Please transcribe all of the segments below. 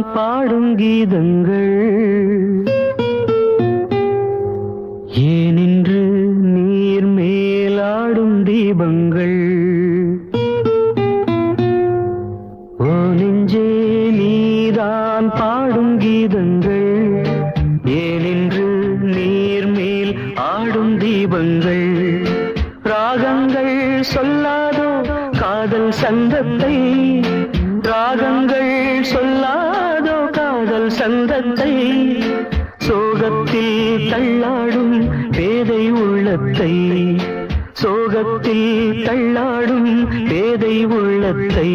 நான் பாடும் கீதங்கள். உள்ளத்தை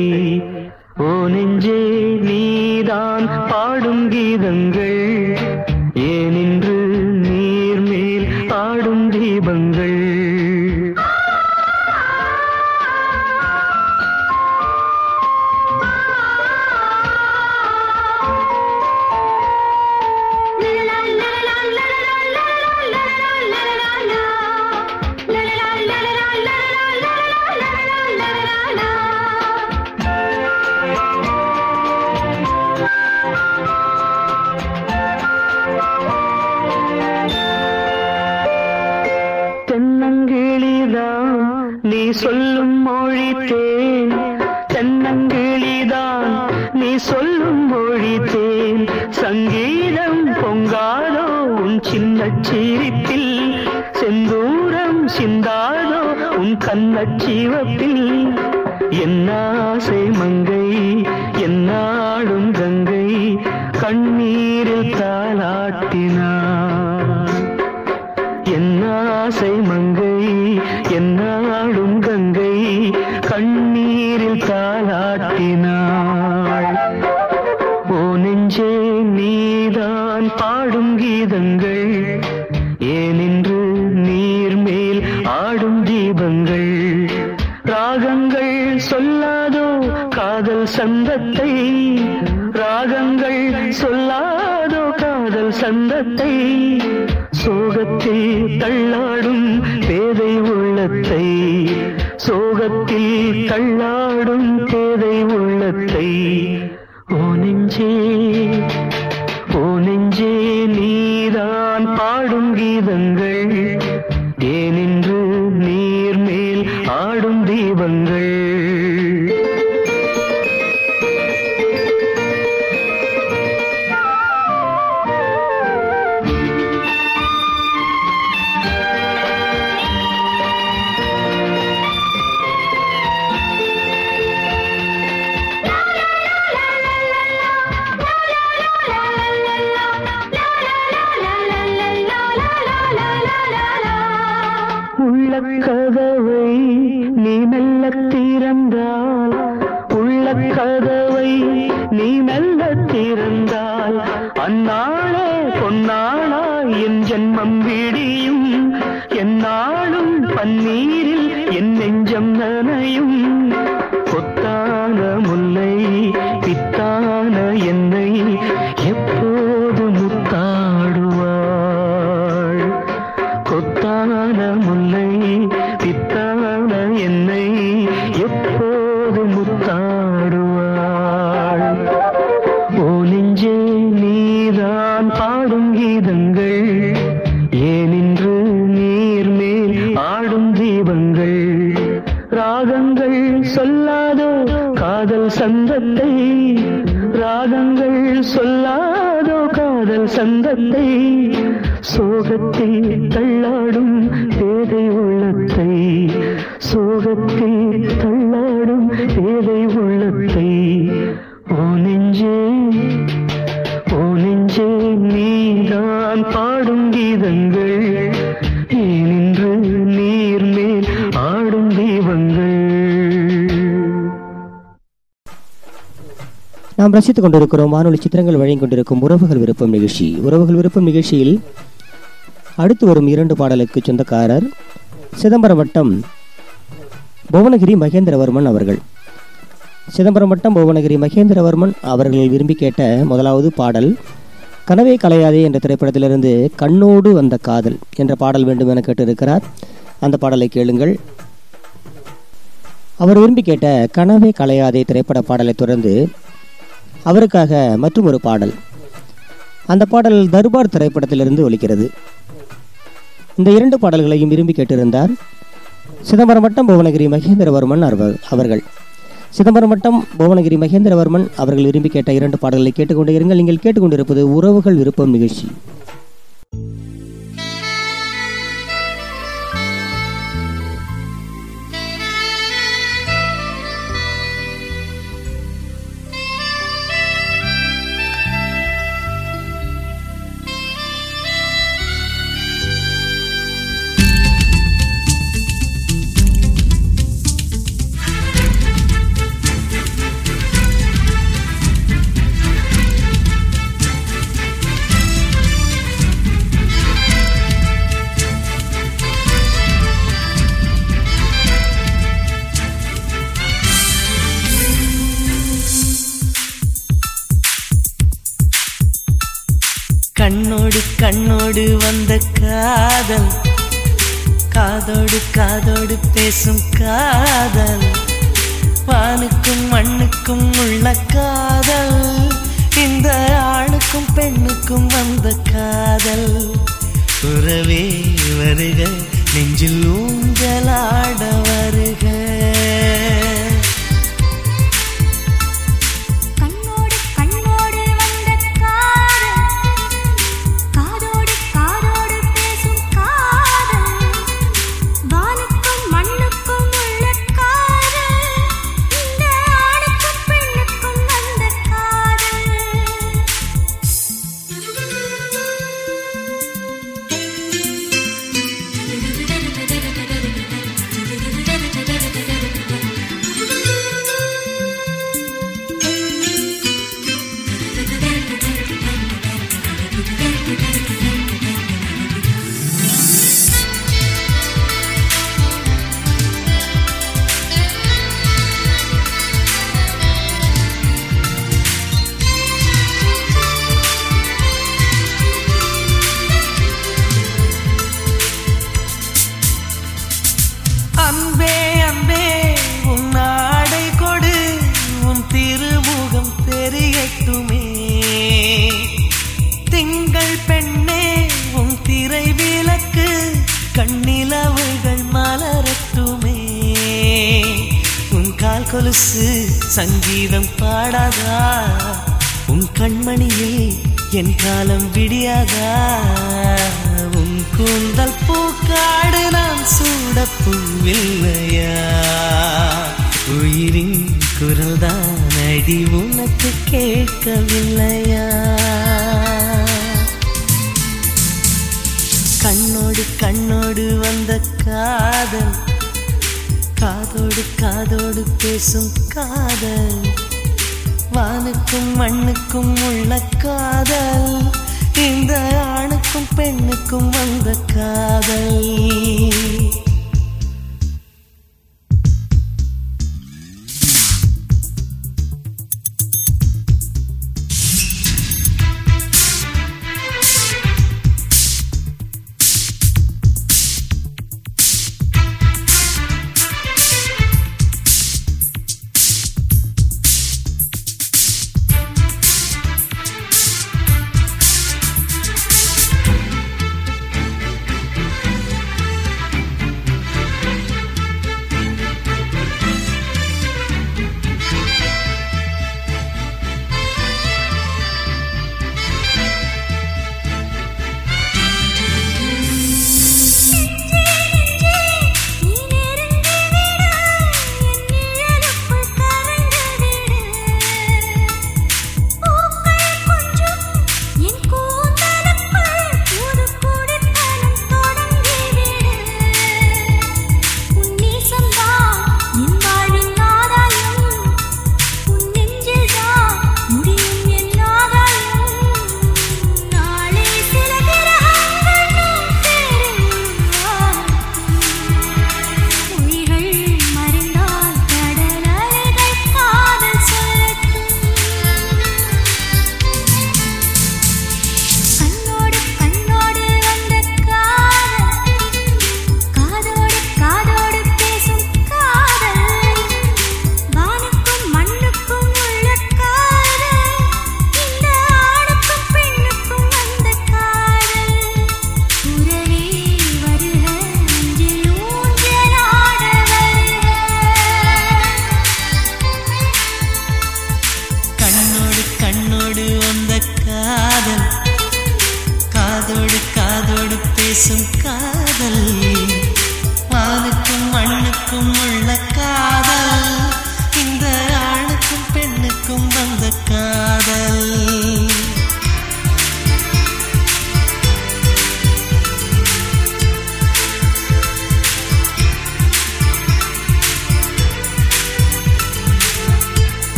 கண்ணீரில் தாளாட்டினாள். ஓ நெஞ்சே நீதான் பாடும் கீதங்கள். ஏனென்று நீர் மேல் ஆடும் தீபங்கள். ராகங்கள் சொல்லாதோ காதல் சந்தத்தை. ராகங்கள் சொல்லாதோ காதல் சந்தத்தை. கள்ளா சங்கீதங்கள் ஏனின்று நீர் மேல் ஆடும் தீபங்கள். ராகங்கள் சொல்லாதோ காதல் சந்தத்தை. ராகங்கள் சொல்லாதோ காதல் சந்தத்தை. சோகத்தில் தள்ளாடும் நாம் ரசித்துக் கொண்டிருக்கிறோம் வானொலி சித்திரங்கள் வழங்கிக் கொண்டிருக்கும் உறவுகள் விருப்பம் நிகழ்ச்சி. உறவுகள் விருப்பம் நிகழ்ச்சியில் அடுத்து வரும் இரண்டு பாடலுக்கு சொந்தக்காரர் சிதம்பரம் வட்டம் புவனகிரி மகேந்திரவர்மன் அவர்கள். சிதம்பரம் வட்டம் புவனகிரி மகேந்திரவர்மன் அவர்கள் விரும்பி கேட்ட முதலாவது பாடல் கனவே கலையாதே என்ற திரைப்படத்திலிருந்து கண்ணோடு வந்த காதல் என்ற பாடல் வேண்டும் என கேட்டிருக்கிறார். அந்த பாடலை கேளுங்கள். அவர் விரும்பி கேட்ட கனவே கலையாதே திரைப்பட பாடலை தொடர்ந்து அவருக்காக மற்றும் ஒரு பாடல். அந்த பாடல் தர்பார் திரைப்படத்திலிருந்து ஒலிக்கிறது. இந்த இரண்டு பாடல்களையும் விரும்பி கேட்டிருந்தார் சிதம்பரம் வட்டம் புவனகிரி மகேந்திரவர்மன் அவர்- அவர்கள். சிதம்பரம் வட்டம் புவனகிரி மகேந்திரவர்மன் அவர்கள் விரும்பி கேட்ட இரண்டு பாடல்களை கேட்டுக்கொண்டே இருங்கள். நீங்கள் கேட்டுக்கொண்டிருப்பது உறவுகள் விருப்பம் நிகழ்ச்சி. கண்ணோடு வந்த காதல். காதோடு காதோடு பேசும் காதல். வானுக்கும் மண்ணுக்கும் உள்ள காதல். இந்த ஆணுக்கும் பெண்ணுக்கும் வந்த காதல். உறவே வருக நெஞ்சில் ஊஞ்சலாட வருக. கண்ணிலவுகள் மலரட்டுமே. உன் கால் கொலுசு சங்கீதம் பாடாதா? உன் கண்மணியில் என் காலம் விடியாதா? உன் கூந்தல் பூக்காடு நான் சூட பூவில்லையா உயிரின் குரல் தான் அடி உனக்கு கேட்கவில்லையா? கண்ணோடு கண்ணோடு வந்த காதல். காதோடு காதோடு பேசும் காதல். வானுக்கும் மண்ணுக்கும் உள்ள காதல். இந்த ஆணுக்கும் பெண்ணுக்கும் வந்த காதல்.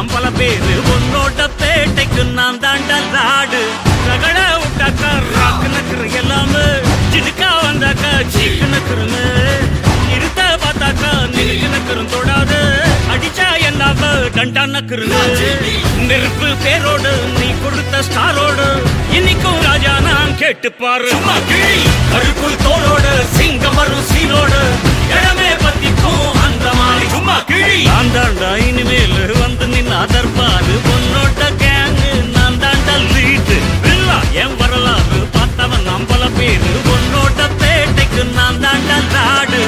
பார்த்தவன் நாம் பல பேரு. உன்னோட பேட்டைக்கு நான் தாண்டா ராடு ரகட விட்டாக்கா ராக்கு நக்குற எல்லாமே. சிடுக்கா வந்தாக்கா சீக்கு நக்குறமே இருத்த பார்த்தாக்கா நிறுக்கு தொடாது. அடிச்சா என்னாவ டண்டா நக்குறனு நெருப்பு பேரோடு நீ கொடுத்த ஸ்டாரோடு இன்னைக்கும் ராஜா நான் கேட்டு பாரு. கருக்குள் தோளோடு சிங்கம் வரும் சீனோடு இடமே பத்திக்கும் அந்த மாதிரி சும்மா கிழி அந்த இனிமேல் அதற்பாது நின்னா பொன்னோட்ட கேங்கு நான் தாண்டல் சீட்டு இல்லா என் வரலாறு பார்த்தவன் நாம் பல பேரு. பொன்னோட்ட பேட்டைக்கு நான் தாண்டா லாடு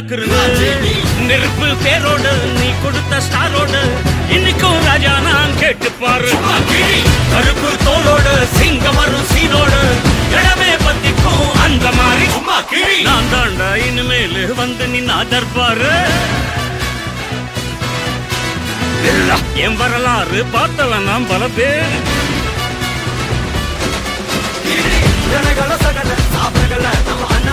டண்டா நக்குறனு நெருப்பு பேரோடு நீ கொடுத்த ஸ்டாரோடு. இன்னைக்கும் ராஜா நான் கேட்டு பாரு. கருப்பு தோளோடு சிங்கம் வரும் சீனோடு. இடமே பத்திக்கும் அந்த மாதிரி. நான் தாண்டா இனிமேல் வந்து நின்னா தர்பாரு இல்ல, என் வரலாறு பார்த்தவன் நான் பல பேர். ஏய், நெருப்பு பேரோடு நீ கொடுத்த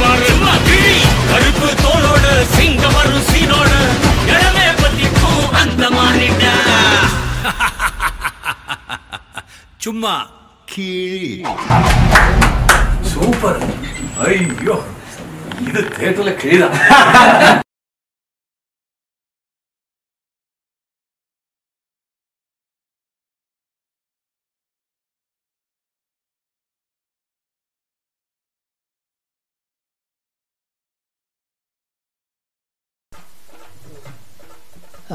பாரு. கருப்பு தோளோடு சிங்கம் வரும் சீனோடு. சும்மா கீழி. சூப்பர். ஐயோ இது தேட்டர்ல கிழிதான்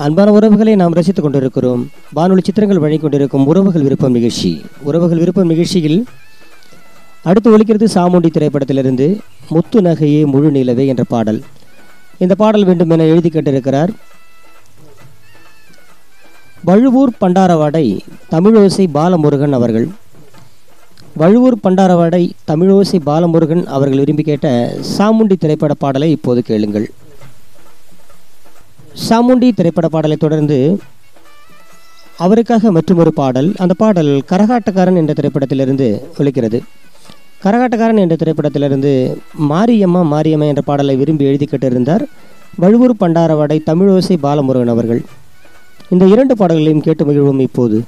அன்பான உறவுகளை நாம் ரசித்துக் கொண்டிருக்கிறோம். வானொலி சித்திரங்கள் வழங்கிக் கொண்டிருக்கும் உறவுகள் விருப்பம் நிகழ்ச்சி. உறவுகள் விருப்பம் நிகழ்ச்சியில் அடுத்து ஒலிக்கிறது சாமுண்டி திரைப்படத்திலிருந்து முத்து நகையே முழு நிலவே என்ற பாடல். இந்த பாடல் வேண்டும் என எழுதி கேட்டிருக்கிறார். வழுவூர் பண்டாரவாடை தமிழோசை பாலமுருகன் அவர்கள். வழுவூர் பண்டாரவாடை தமிழோசை பாலமுருகன் அவர்கள் விரும்பி கேட்ட சாமுண்டி திரைப்பட பாடலை இப்போது கேளுங்கள். சாமுண்டி திரைப்பட பாடலை தொடர்ந்து அவருக்காக மற்றொரு பாடல் அந்த பாடல் கரகாட்டக்காரன் என்ற திரைப்படத்திலிருந்து ஒழிக்கிறது கரகாட்டக்காரன் என்ற திரைப்படத்திலிருந்து மாரியம்மா மாரியம்மா என்ற பாடலை விரும்பி எழுதி கேட்டிருந்தார் வழுவூர் பண்டாரவாடை தமிழோசை பாலமுருகன் அவர்கள். இந்த இரண்டு பாடல்களையும் கேட்டு மகிழ்வோம் இப்போது.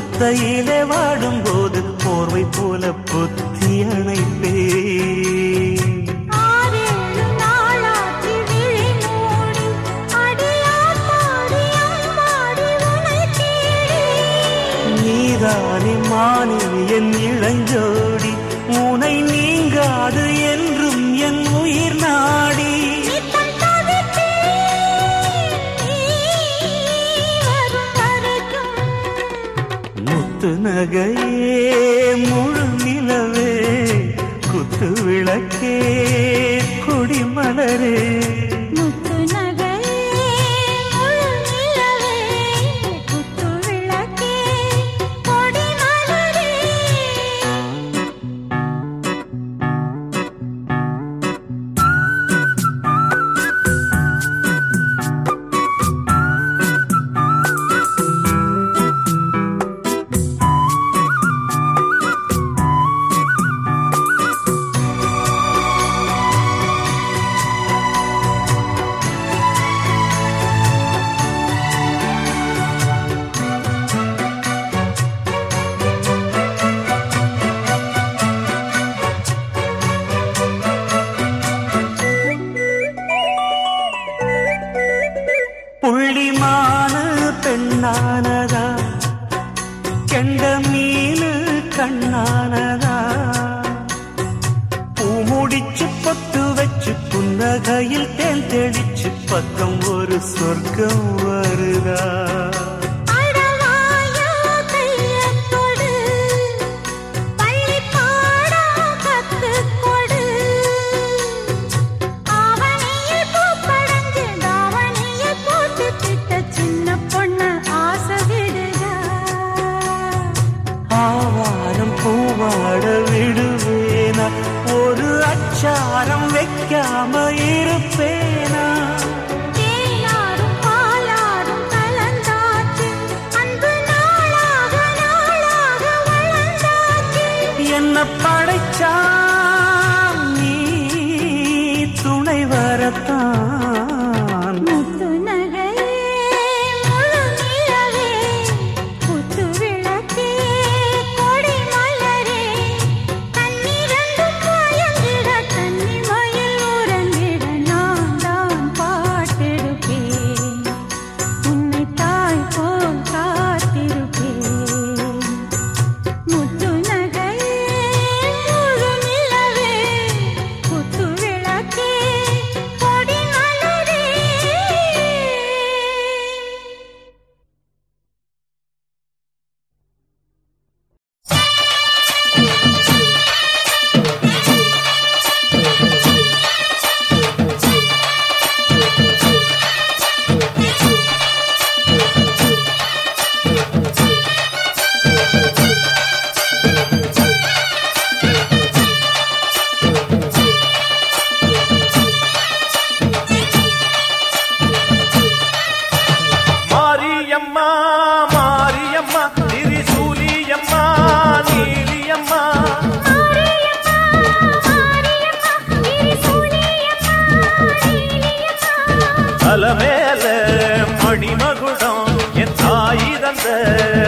முத்தையிலே வாடும் போது போர்வை போல புத்தி அணைப்பே. நீதானே மானி என் இளஞ்சோடி உனை நீங்காது புன்னகையே முழு நிலவே குத்து விளக்கே குடிமலரே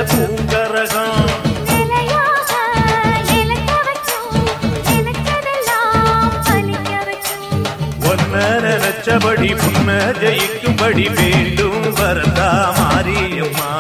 பூங்கரகம். நிலையாக ஒன்ன நினைச்சபடி முன்ன ஜெயிக்கும்படி வேண்டும். வரதா மாரியம்மா.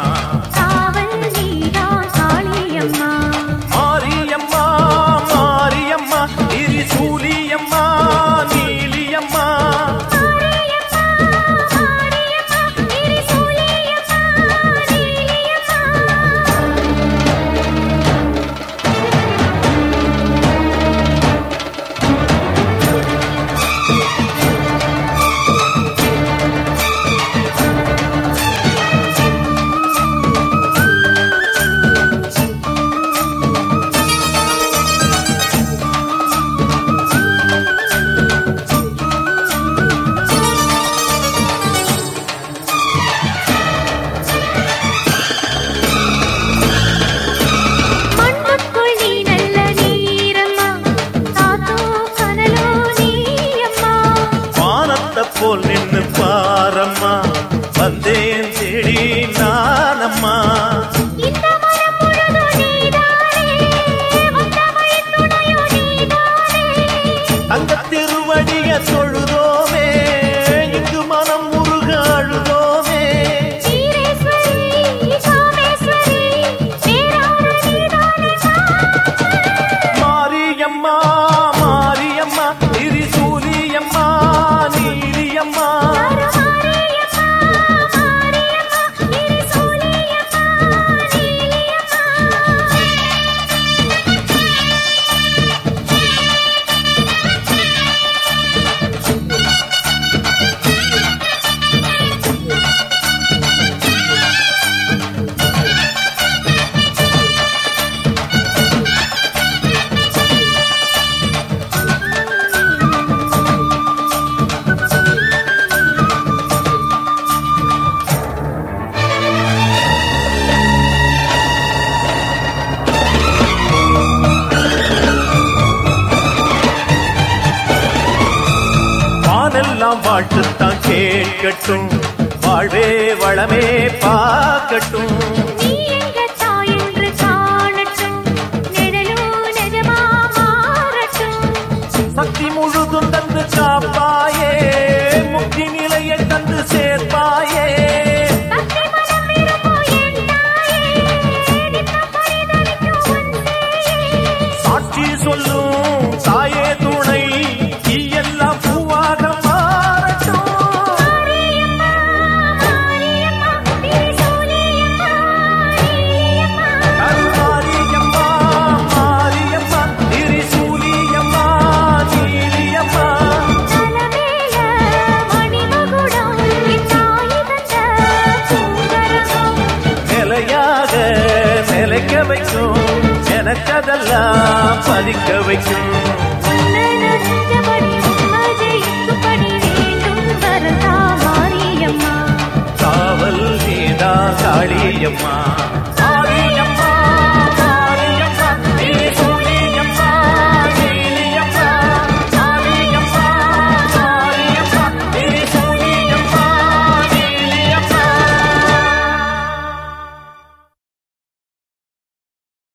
பார்க்கட்டும்